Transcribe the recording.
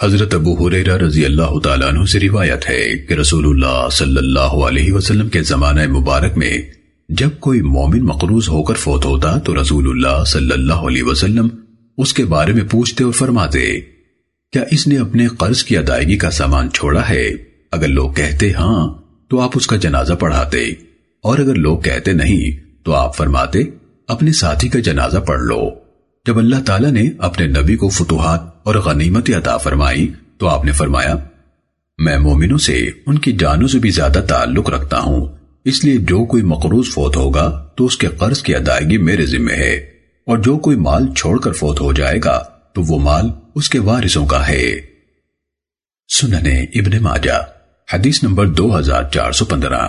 حضرت ابو حریرہ رضی اللہ تعالیٰ عنہ سے روایت ہے کہ رسول اللہ صلی اللہ علیہ وسلم کے زمانہ مبارک میں جب کوئی مومن مقروض ہو کر فوت ہوتا تو رسول اللہ صلی اللہ علیہ وسلم اس کے بارے میں پوچھتے اور فرماتے، کیا اس نے اپنے قرض کی ادائیگی کا سامان چھوڑا ہے؟ اگر لوگ کہتے ہاں تو آپ اس کا جنازہ پڑھاتے، اور اگر لوگ کہتے نہیں، تو آپ فرماتے، اپنے ساتھی کا جنازہ پڑھ لو۔ جب اللہ تعالیٰ نے اپنے نبی کو فتوحات اور غنیمت عطا فرمائی تو آپ نے فرمایا، میں مومنوں سے ان کی جانوں سے بھی زیادہ تعلق رکھتا ہوں، اس لیے جو کوئی مقروض فوت ہوگا تو اس کے قرض کی ادائیگی میرے ذمہ ہے، اور جو کوئی مال چھوڑ کر فوت ہو جائے گا تو وہ مال اس کے وارثوں کا ہے۔ سننے ابن ماجہ، حدیث نمبر دو ہزار چار سو پندرہ۔